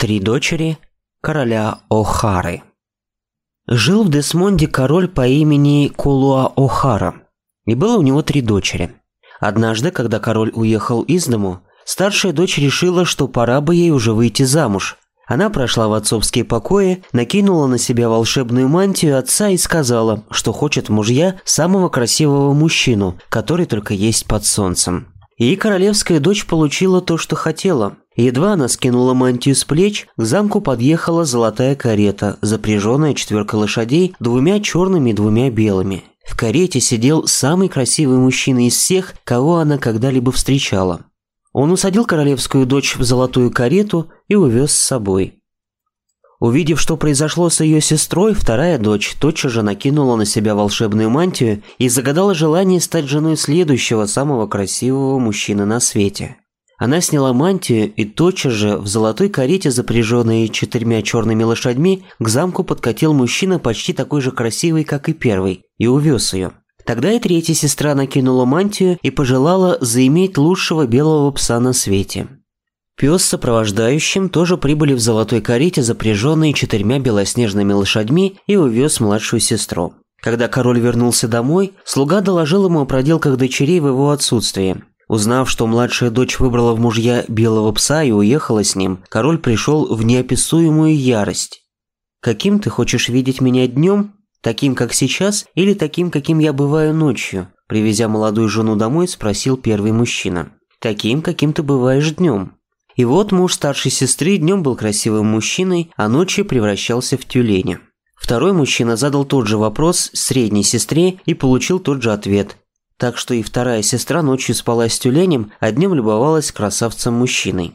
Три дочери короля Охары. Жил в Десмонде король по имени Кулуа Охара, и было у него три дочери. Однажды, когда король уехал из дому, старшая дочь решила, что пора бы ей уже выйти замуж. Она прошла в отцовские покои, накинула на себя волшебную мантию отца и сказала, что хочет мужья самого красивого мужчину, который только есть под солнцем. И королевская дочь получила то, что хотела. Едва она скинула мантию с плеч, к замку подъехала золотая карета, запряженная четверка лошадей двумя черными и двумя белыми. В карете сидел самый красивый мужчина из всех, кого она когда-либо встречала. Он усадил королевскую дочь в золотую карету и увез с собой – Увидев, что произошло с ее сестрой, вторая дочь тотчас же накинула на себя волшебную мантию и загадала желание стать женой следующего самого красивого мужчины на свете. Она сняла мантию и тотчас же в золотой карете, запряженной четырьмя черными лошадьми, к замку подкатил мужчина почти такой же красивый, как и первый, и увез ее. Тогда и третья сестра накинула мантию и пожелала заиметь лучшего белого пса на свете. Пес с сопровождающим тоже прибыли в золотой карете, запряженные четырьмя белоснежными лошадьми, и увез младшую сестру. Когда король вернулся домой, слуга доложил ему о проделках дочерей в его отсутствии. Узнав, что младшая дочь выбрала в мужья белого пса и уехала с ним, король пришел в неописуемую ярость. «Каким ты хочешь видеть меня днем? Таким, как сейчас, или таким, каким я бываю ночью?» Привезя молодую жену домой, спросил первый мужчина. «Таким, каким ты бываешь днем», и вот муж старшей сестры днем был красивым мужчиной, а ночью превращался в тюленя. Второй мужчина задал тот же вопрос средней сестре и получил тот же ответ. Так что и вторая сестра ночью спала с тюленем, а днем любовалась красавцем-мужчиной.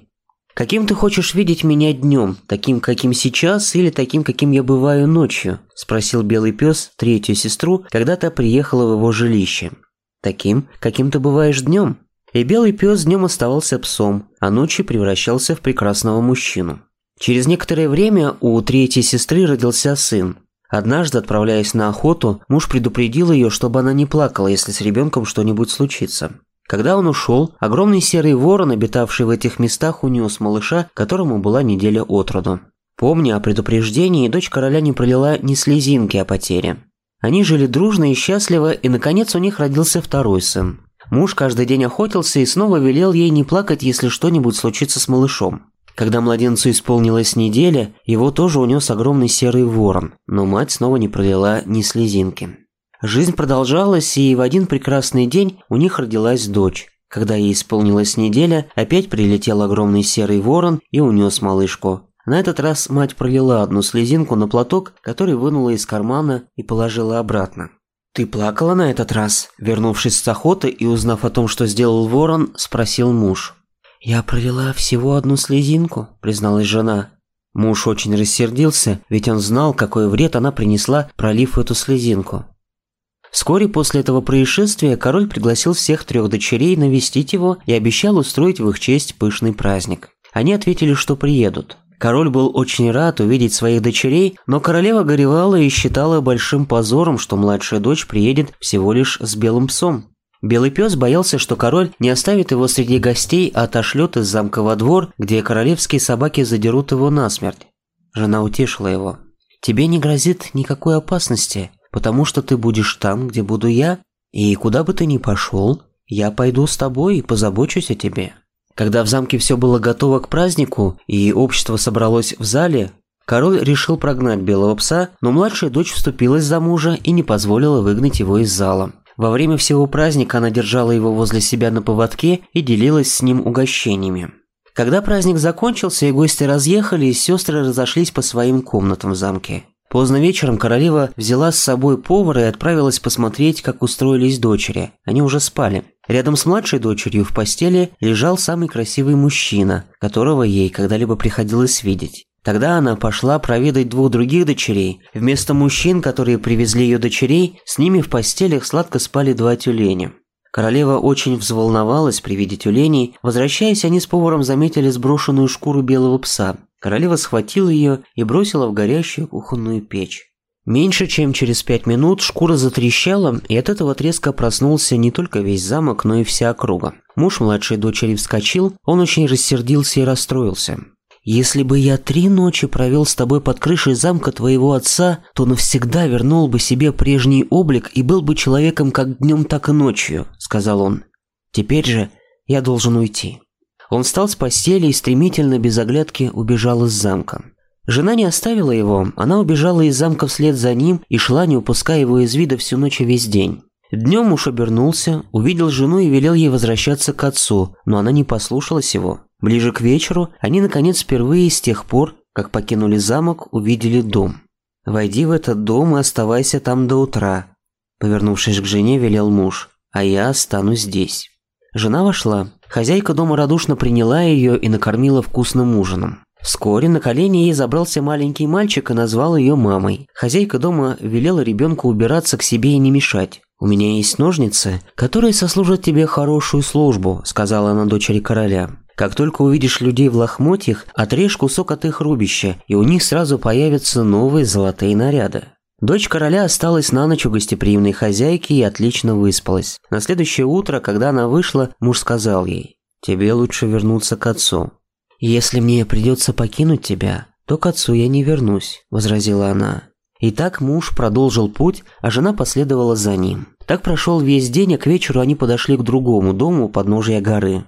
«Каким ты хочешь видеть меня днем? Таким, каким сейчас, или таким, каким я бываю ночью?» – спросил белый пес третью сестру, когда-то приехала в его жилище. «Таким, каким ты бываешь днем?» И белый пес днем оставался псом, а ночью превращался в прекрасного мужчину. Через некоторое время у третьей сестры родился сын. Однажды, отправляясь на охоту, муж предупредил ее, чтобы она не плакала, если с ребенком что-нибудь случится. Когда он ушел, огромный серый ворон, обитавший в этих местах, унес малыша, которому была неделя от роду. Помня о предупреждении, дочь короля не пролила ни слезинки о потере. Они жили дружно и счастливо, и, наконец, у них родился второй сын. Муж каждый день охотился и снова велел ей не плакать, если что-нибудь случится с малышом. Когда младенцу исполнилась неделя, его тоже унес огромный серый ворон, но мать снова не пролила ни слезинки. Жизнь продолжалась, и в один прекрасный день у них родилась дочь. Когда ей исполнилась неделя, опять прилетел огромный серый ворон и унес малышку. На этот раз мать пролила одну слезинку на платок, который вынула из кармана и положила обратно. «Ты плакала на этот раз?» Вернувшись с охоты и узнав о том, что сделал ворон, спросил муж. «Я пролила всего одну слезинку», – призналась жена. Муж очень рассердился, ведь он знал, какой вред она принесла, пролив эту слезинку. Вскоре после этого происшествия король пригласил всех трех дочерей навестить его и обещал устроить в их честь пышный праздник. Они ответили, что приедут. Король был очень рад увидеть своих дочерей, но королева горевала и считала большим позором, что младшая дочь приедет всего лишь с белым псом. Белый пес боялся, что король не оставит его среди гостей, а отошлет из замка во двор, где королевские собаки задерут его насмерть. Жена утешила его. «Тебе не грозит никакой опасности, потому что ты будешь там, где буду я, и куда бы ты ни пошел, я пойду с тобой и позабочусь о тебе». Когда в замке все было готово к празднику и общество собралось в зале, король решил прогнать белого пса, но младшая дочь вступилась за мужа и не позволила выгнать его из зала. Во время всего праздника она держала его возле себя на поводке и делилась с ним угощениями. Когда праздник закончился и гости разъехались, сестры разошлись по своим комнатам в замке. Поздно вечером королева взяла с собой повара и отправилась посмотреть, как устроились дочери. Они уже спали. Рядом с младшей дочерью в постели лежал самый красивый мужчина, которого ей когда-либо приходилось видеть. Тогда она пошла проведать двух других дочерей. Вместо мужчин, которые привезли ее дочерей, с ними в постелях сладко спали два тюленя. Королева очень взволновалась при виде тюленей. Возвращаясь, они с поваром заметили сброшенную шкуру белого пса. Королева схватила ее и бросила в горящую кухонную печь. Меньше чем через пять минут шкура затрещала, и от этого треска проснулся не только весь замок, но и вся округа. Муж младшей дочери вскочил, он очень рассердился и расстроился. «Если бы я три ночи провел с тобой под крышей замка твоего отца, то навсегда вернул бы себе прежний облик и был бы человеком как днем, так и ночью», — сказал он. «Теперь же я должен уйти». Он встал с постели и стремительно, без оглядки, убежал из замка. Жена не оставила его, она убежала из замка вслед за ним и шла, не упуская его из вида всю ночь и весь день. Днем муж обернулся, увидел жену и велел ей возвращаться к отцу, но она не послушалась его. Ближе к вечеру они, наконец, впервые с тех пор, как покинули замок, увидели дом. «Войди в этот дом и оставайся там до утра», – повернувшись к жене, велел муж, – «а я останусь здесь». Жена вошла, Хозяйка дома радушно приняла ее и накормила вкусным ужином. Вскоре на колени ей забрался маленький мальчик и назвал ее мамой. Хозяйка дома велела ребенку убираться к себе и не мешать. «У меня есть ножницы, которые сослужат тебе хорошую службу», – сказала она дочери короля. «Как только увидишь людей в лохмотьях, отрежь кусок от их рубища, и у них сразу появятся новые золотые наряды». Дочь короля осталась на ночь у гостеприимной хозяйки и отлично выспалась. На следующее утро, когда она вышла, муж сказал ей, «Тебе лучше вернуться к отцу». «Если мне придется покинуть тебя, то к отцу я не вернусь», – возразила она. И так муж продолжил путь, а жена последовала за ним. Так прошел весь день, а к вечеру они подошли к другому дому у подножия горы.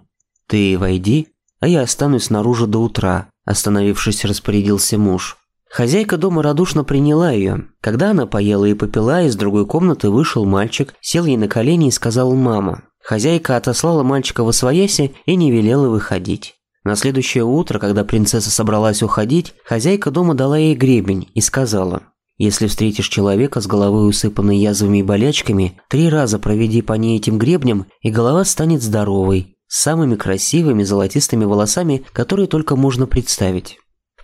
«Ты войди, а я останусь снаружи до утра», – остановившись, распорядился муж. Хозяйка дома радушно приняла ее. Когда она поела и попила, из другой комнаты вышел мальчик, сел ей на колени и сказал «мама». Хозяйка отослала мальчика во свояси и не велела выходить. На следующее утро, когда принцесса собралась уходить, хозяйка дома дала ей гребень и сказала «Если встретишь человека с головой усыпанной язвами и болячками, три раза проведи по ней этим гребнем, и голова станет здоровой, с самыми красивыми золотистыми волосами, которые только можно представить».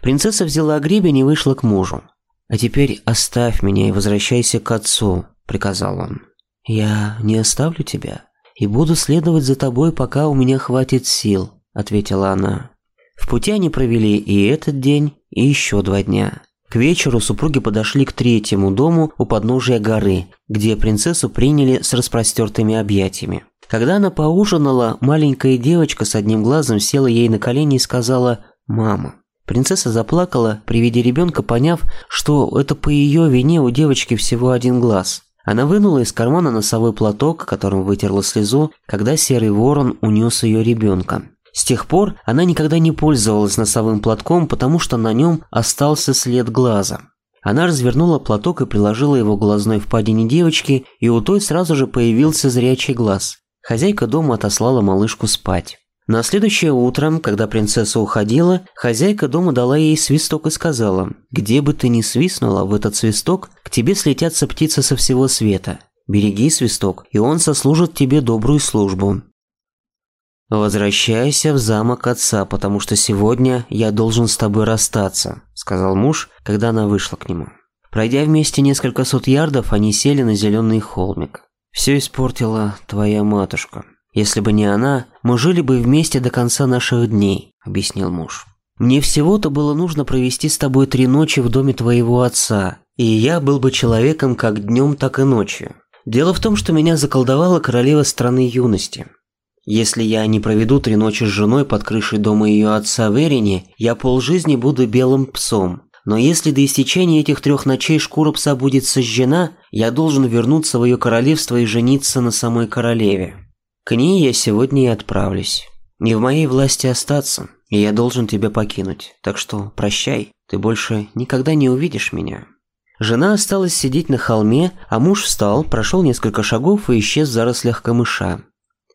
Принцесса взяла гребень и вышла к мужу. «А теперь оставь меня и возвращайся к отцу», — приказал он. «Я не оставлю тебя и буду следовать за тобой, пока у меня хватит сил», — ответила она. В пути они провели и этот день, и еще два дня. К вечеру супруги подошли к третьему дому у подножия горы, где принцессу приняли с распростертыми объятиями. Когда она поужинала, маленькая девочка с одним глазом села ей на колени и сказала «мама». Принцесса заплакала при виде ребенка, поняв, что это по ее вине у девочки всего один глаз. Она вынула из кармана носовой платок, которым вытерла слезу, когда серый ворон унес ее ребенка. С тех пор она никогда не пользовалась носовым платком, потому что на нем остался след глаза. Она развернула платок и приложила его к глазной впадине девочки, и у той сразу же появился зрячий глаз. Хозяйка дома отослала малышку спать. На следующее утро, когда принцесса уходила, хозяйка дома дала ей свисток и сказала, «Где бы ты ни свистнула в этот свисток, к тебе слетятся птицы со всего света. Береги свисток, и он сослужит тебе добрую службу». «Возвращайся в замок отца, потому что сегодня я должен с тобой расстаться», – сказал муж, когда она вышла к нему. Пройдя вместе несколько сот ярдов, они сели на зеленый холмик. «Все испортила твоя матушка», если бы не она, мы жили бы вместе до конца наших дней», – объяснил муж. «Мне всего-то было нужно провести с тобой три ночи в доме твоего отца, и я был бы человеком как днем, так и ночью. Дело в том, что меня заколдовала королева страны юности. Если я не проведу три ночи с женой под крышей дома ее отца в Эрине, я полжизни буду белым псом. Но если до истечения этих трех ночей шкура пса будет сожжена, я должен вернуться в ее королевство и жениться на самой королеве. К ней я сегодня и отправлюсь. Не в моей власти остаться, и я должен тебя покинуть. Так что прощай, ты больше никогда не увидишь меня». Жена осталась сидеть на холме, а муж встал, прошел несколько шагов и исчез в зарослях камыша.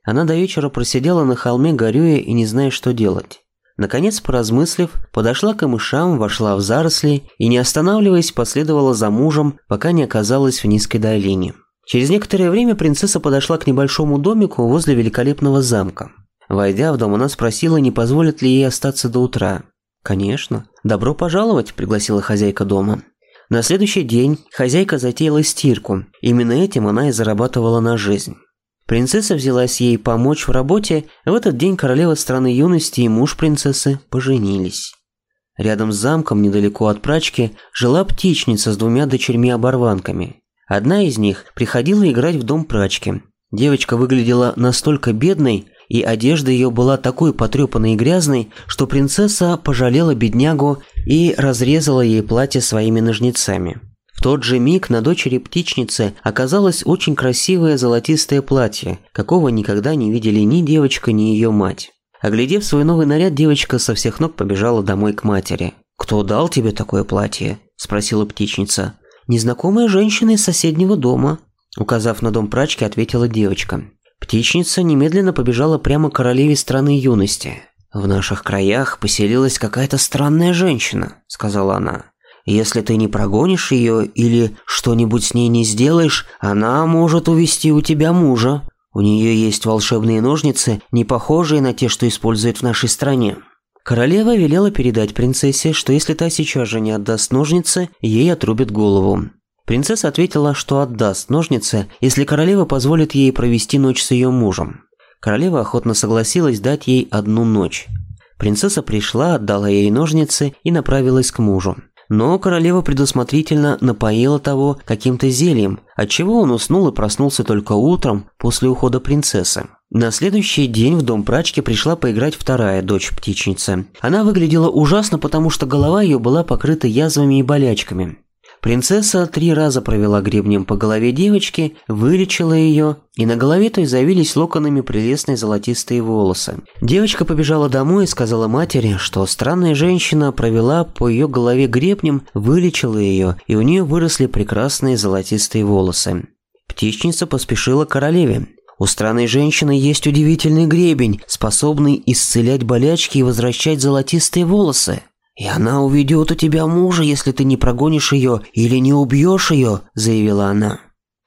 Она до вечера просидела на холме, горюя и не зная, что делать. Наконец, поразмыслив, подошла к камышам, вошла в заросли и, не останавливаясь, последовала за мужем, пока не оказалась в низкой долине. Через некоторое время принцесса подошла к небольшому домику возле великолепного замка. Войдя в дом, она спросила, не позволят ли ей остаться до утра. «Конечно. Добро пожаловать», – пригласила хозяйка дома. На следующий день хозяйка затеяла стирку. Именно этим она и зарабатывала на жизнь. Принцесса взялась ей помочь в работе, в этот день королева страны юности и муж принцессы поженились. Рядом с замком, недалеко от прачки, жила птичница с двумя дочерьми-оборванками. Одна из них приходила играть в дом прачки. Девочка выглядела настолько бедной, и одежда ее была такой потрепанной и грязной, что принцесса пожалела беднягу и разрезала ей платье своими ножницами. В тот же миг на дочери птичницы оказалось очень красивое золотистое платье, какого никогда не видели ни девочка, ни ее мать. Оглядев свой новый наряд, девочка со всех ног побежала домой к матери. «Кто дал тебе такое платье?» – спросила птичница незнакомая женщина из соседнего дома», – указав на дом прачки, ответила девочка. Птичница немедленно побежала прямо к королеве страны юности. «В наших краях поселилась какая-то странная женщина», – сказала она. «Если ты не прогонишь ее или что-нибудь с ней не сделаешь, она может увести у тебя мужа. У нее есть волшебные ножницы, не похожие на те, что используют в нашей стране». Королева велела передать принцессе, что если та сейчас же не отдаст ножницы, ей отрубят голову. Принцесса ответила, что отдаст ножницы, если королева позволит ей провести ночь с ее мужем. Королева охотно согласилась дать ей одну ночь. Принцесса пришла, отдала ей ножницы и направилась к мужу. Но королева предусмотрительно напоила того каким-то зельем, отчего он уснул и проснулся только утром после ухода принцессы. На следующий день в дом прачки пришла поиграть вторая дочь птичницы. Она выглядела ужасно, потому что голова ее была покрыта язвами и болячками. Принцесса три раза провела гребнем по голове девочки, вылечила ее, и на голове той завились локонами прелестные золотистые волосы. Девочка побежала домой и сказала матери, что странная женщина провела по ее голове гребнем, вылечила ее, и у нее выросли прекрасные золотистые волосы. Птичница поспешила к королеве. У странной женщины есть удивительный гребень, способный исцелять болячки и возвращать золотистые волосы. «И она уведет у тебя мужа, если ты не прогонишь ее или не убьешь ее», – заявила она.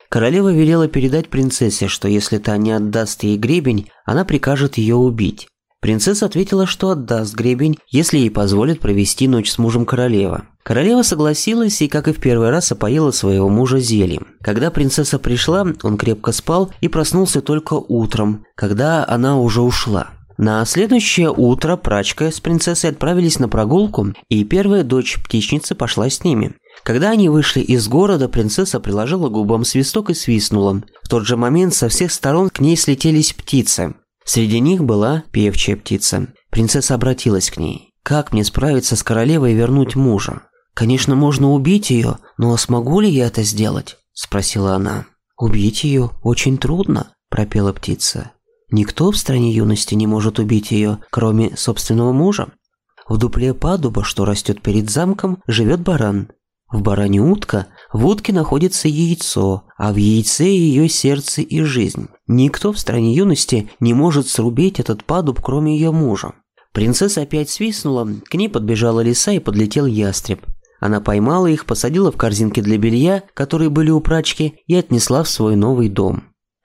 Королева велела передать принцессе, что если та не отдаст ей гребень, она прикажет ее убить. Принцесса ответила, что отдаст гребень, если ей позволят провести ночь с мужем королева. Королева согласилась и, как и в первый раз, опоила своего мужа зельем. Когда принцесса пришла, он крепко спал и проснулся только утром, когда она уже ушла. На следующее утро прачка с принцессой отправились на прогулку, и первая дочь птичницы пошла с ними. Когда они вышли из города, принцесса приложила губам свисток и свистнула. В тот же момент со всех сторон к ней слетелись птицы. Среди них была певчая птица. Принцесса обратилась к ней. «Как мне справиться с королевой и вернуть мужа? Конечно, можно убить ее, но смогу ли я это сделать?» – спросила она. «Убить ее очень трудно», – пропела птица. «Никто в стране юности не может убить ее, кроме собственного мужа. В дупле падуба, что растет перед замком, живет баран. В баране утка в утке находится яйцо, а в яйце ее сердце и жизнь. Никто в стране юности не может срубить этот падуб, кроме ее мужа. Принцесса опять свистнула, к ней подбежала лиса и подлетел ястреб. Она поймала их, посадила в корзинки для белья, которые были у прачки, и отнесла в свой новый дом.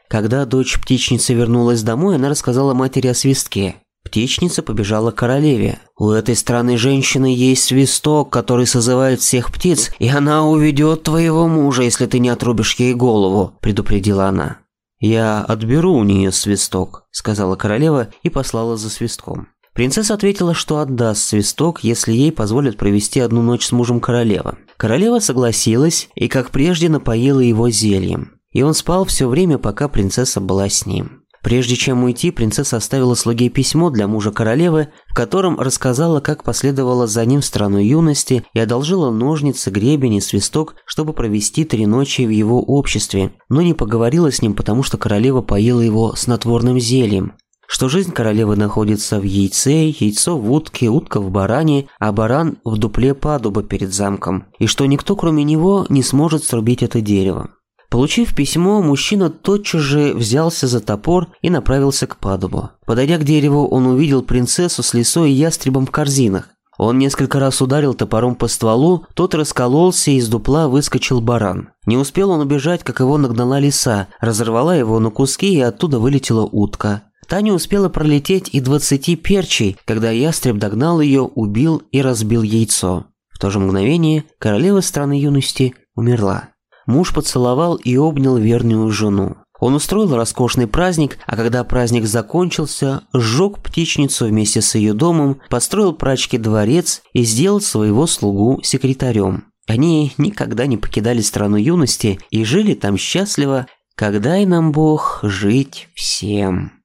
Когда дочь птичницы вернулась домой, она рассказала матери о свистке. Птичница побежала к королеве. «У этой странной женщины есть свисток, который созывает всех птиц, и она уведет твоего мужа, если ты не отрубишь ей голову», – предупредила она. «Я отберу у нее свисток», – сказала королева и послала за свистком. Принцесса ответила, что отдаст свисток, если ей позволят провести одну ночь с мужем королева. Королева согласилась и, как прежде, напоила его зельем. И он спал все время, пока принцесса была с ним. Прежде чем уйти, принцесса оставила слуге письмо для мужа королевы, в котором рассказала, как последовала за ним в страну юности и одолжила ножницы, гребень и свисток, чтобы провести три ночи в его обществе, но не поговорила с ним, потому что королева поила его снотворным зельем. Что жизнь королевы находится в яйце, яйцо в утке, утка в баране, а баран в дупле падуба перед замком, и что никто кроме него не сможет срубить это дерево. Получив письмо, мужчина тотчас же взялся за топор и направился к падубу. Подойдя к дереву, он увидел принцессу с лисой и ястребом в корзинах. Он несколько раз ударил топором по стволу, тот раскололся и из дупла выскочил баран. Не успел он убежать, как его нагнала лиса, разорвала его на куски и оттуда вылетела утка. Та не успела пролететь и 20 перчей, когда ястреб догнал ее, убил и разбил яйцо. В то же мгновение королева страны юности умерла муж поцеловал и обнял верную жену. Он устроил роскошный праздник, а когда праздник закончился, сжег птичницу вместе с ее домом, построил прачке дворец и сделал своего слугу секретарем. Они никогда не покидали страну юности и жили там счастливо, когда и нам Бог жить всем.